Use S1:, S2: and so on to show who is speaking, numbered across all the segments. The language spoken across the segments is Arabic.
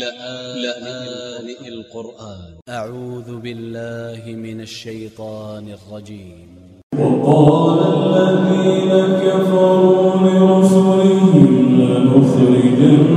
S1: لآن القرآن. أ ع و ذ ب ا ل ل ه من ا ل ش ي ط ا ن ا ل ج ي م
S2: وقال الذين كفروا لرسلهم لنخرجنكم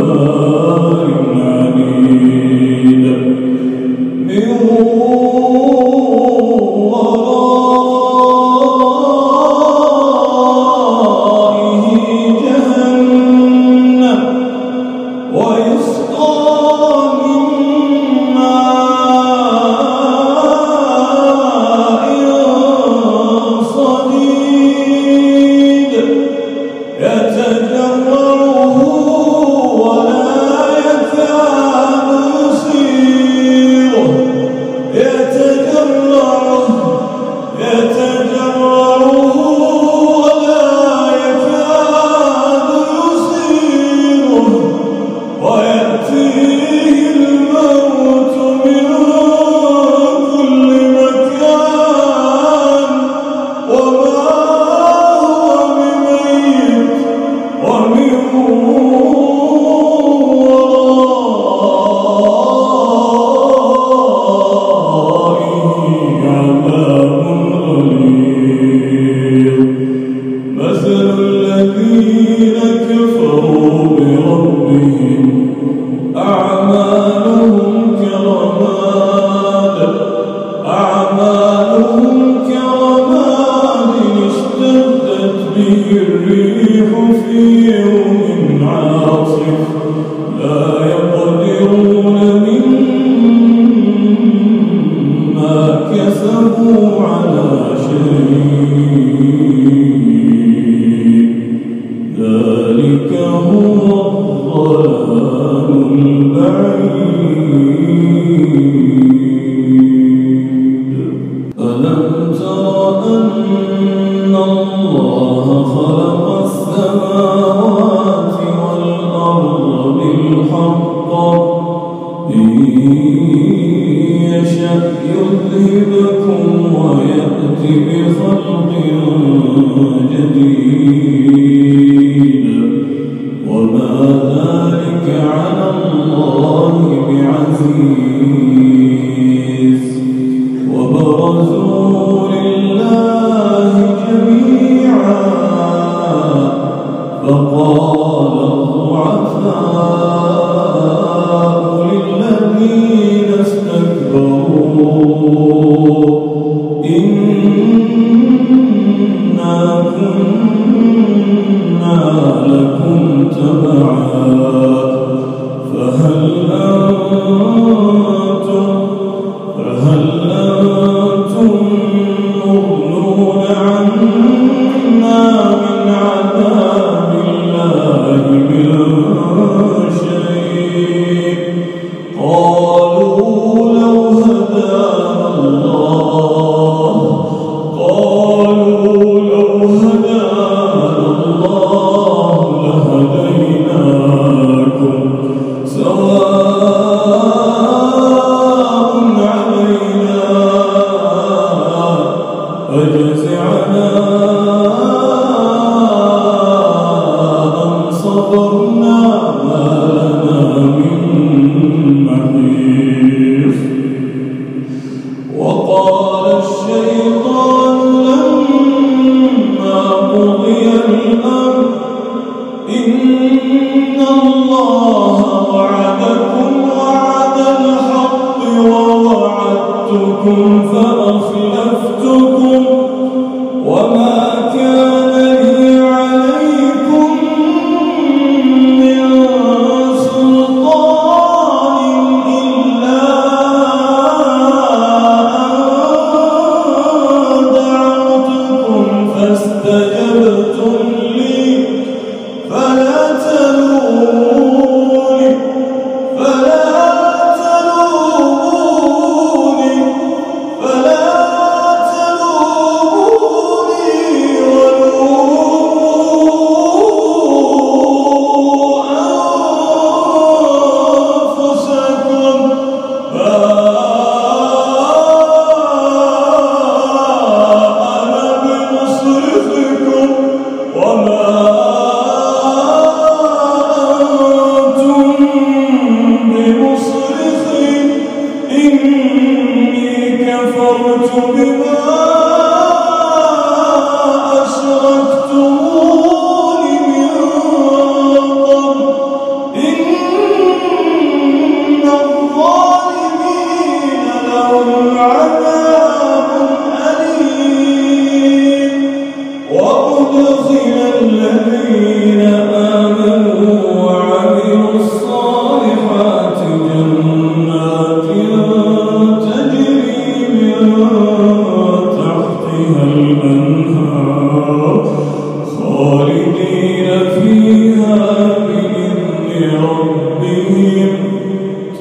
S2: Oh. be ألم تر
S3: أن
S2: Lopo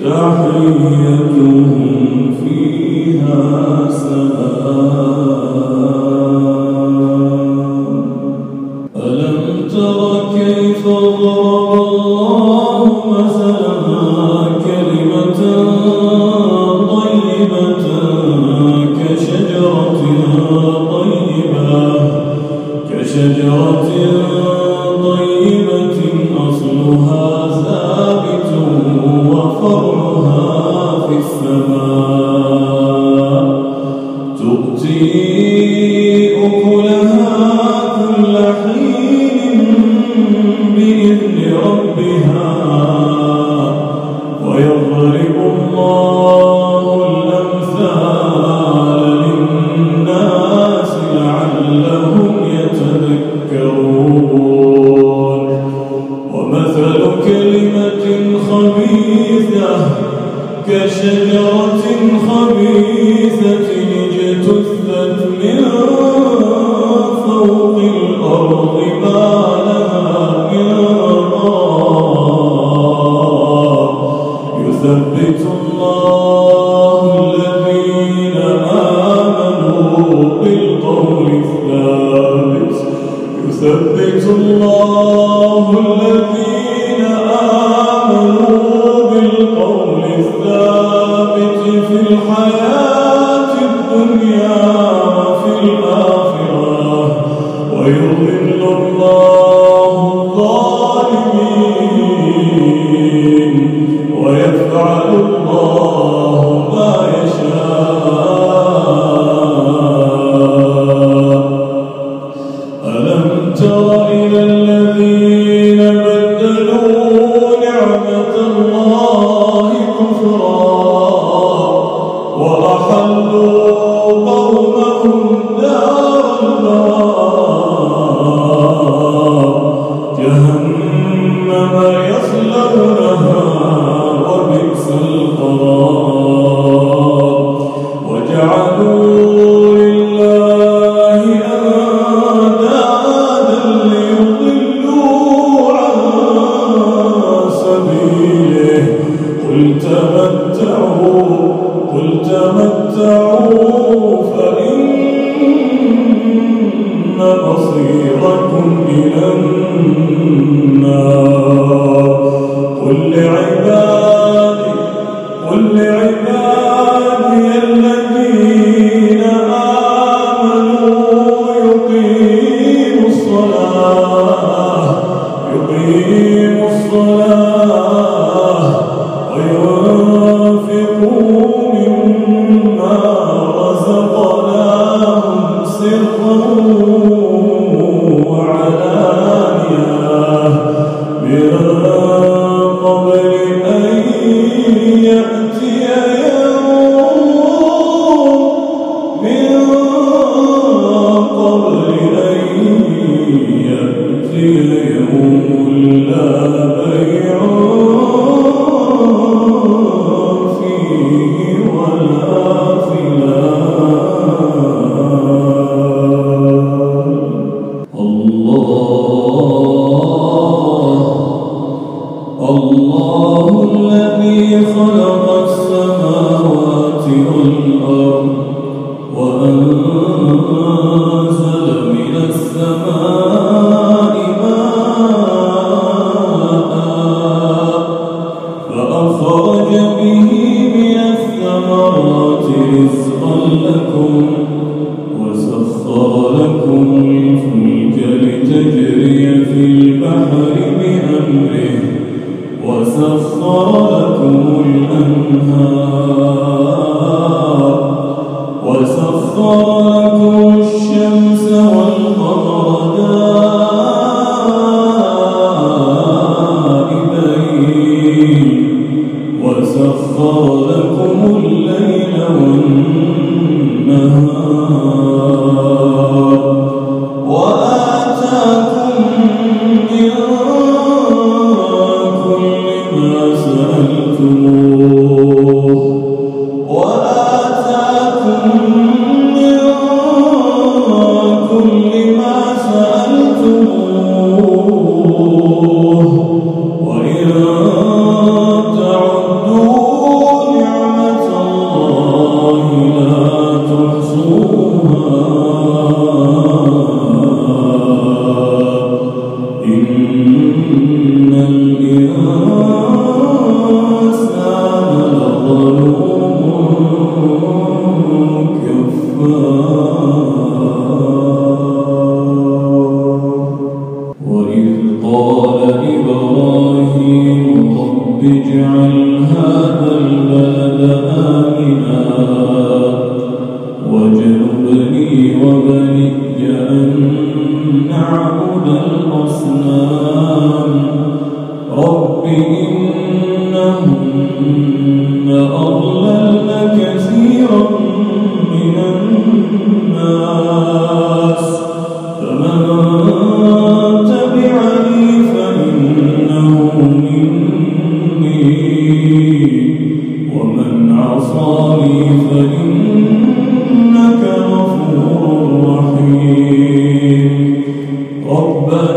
S2: تحيتهم فيها سلام. كل usando meios تمتعوا قل تمتعوا فإن مصيركم إلى النار. آمنا ربنا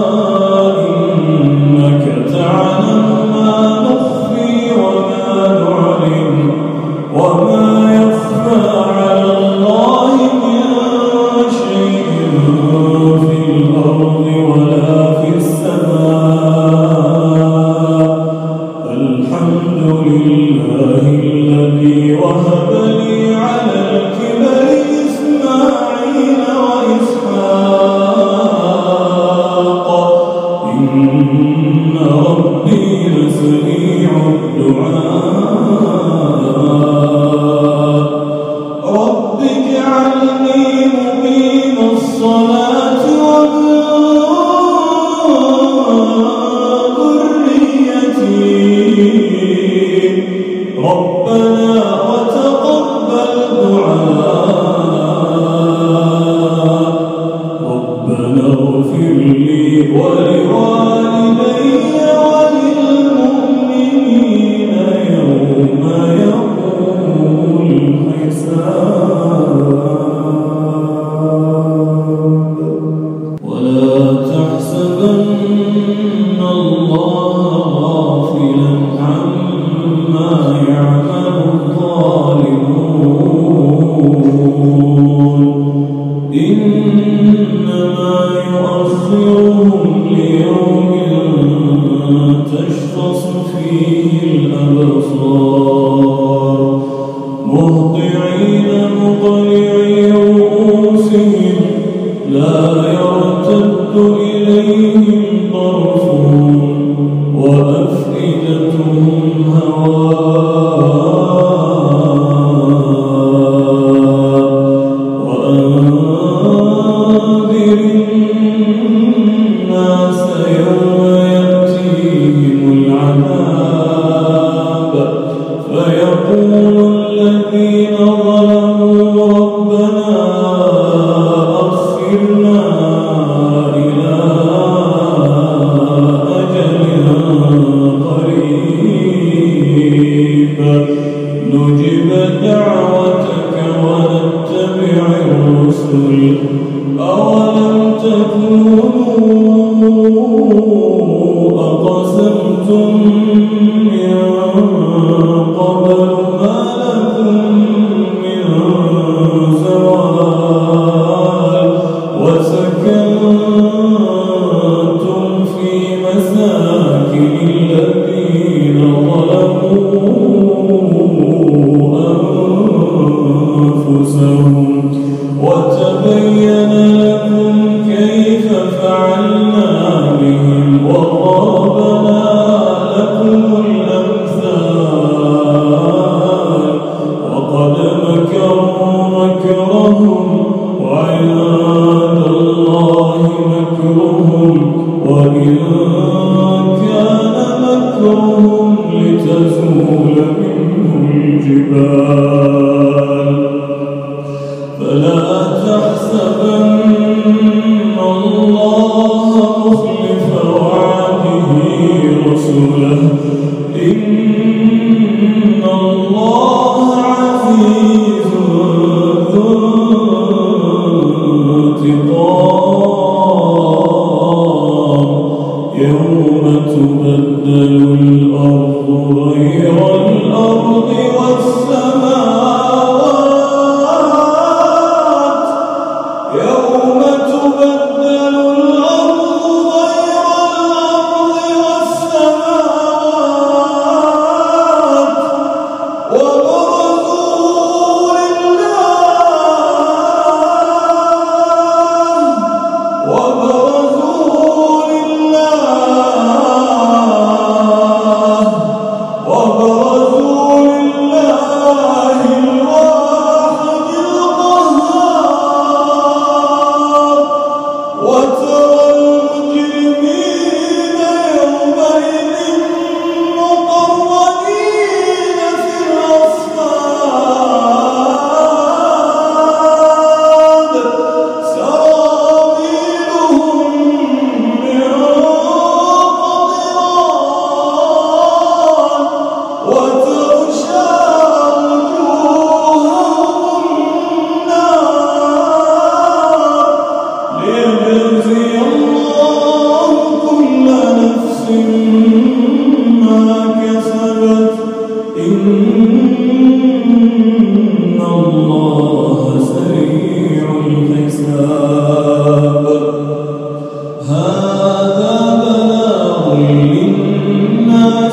S2: سميع الدعاء. رب اجعلني مقيم الصلاة ذريتي ربنا وتقبل دعاء. ربنا اغفر لي ولوالدي.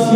S2: للناس